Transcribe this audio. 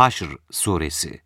Haşr Suresi.